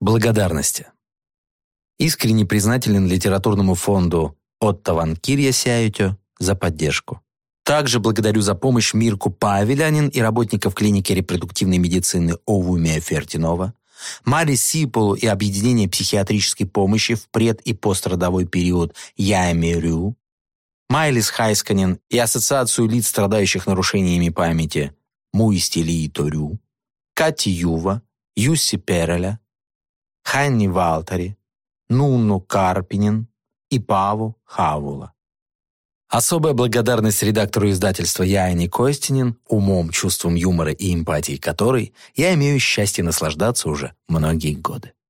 Благодарности. Искренне признателен литературному фонду Отто Ван Кирья Сяютё за поддержку. Также благодарю за помощь Мирку Павелянин и работников клиники репродуктивной медицины Овумия Фертинова, Мари Сиполу и Объединение психиатрической помощи в пред- и пострадовой период Ями Рю, Майлис Хайсканин и Ассоциацию лиц, страдающих нарушениями памяти Муисти Торю, Кати Юва, Юсси Переля, Ханни Валтари, Нунну Карпинин и Паву Хавула. Особая благодарность редактору издательства Яне Костинин, умом, чувством юмора и эмпатией которой я имею счастье наслаждаться уже многие годы.